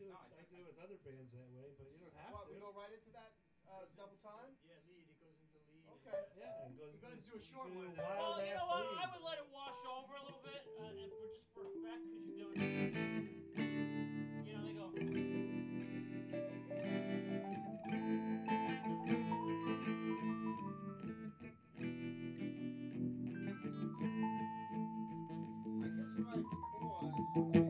do it. No, I I, think- do it with other bands that way, but you don't have What, to. we go right into that uh, double time? Yeah, lead. It goes into lead. Okay. yeah, and goes, He goes into to a short one. Well, you know what? lead. I would let it wash over a little bit, uh, and for just for effect, because you do it. You know, they go. I guess right because.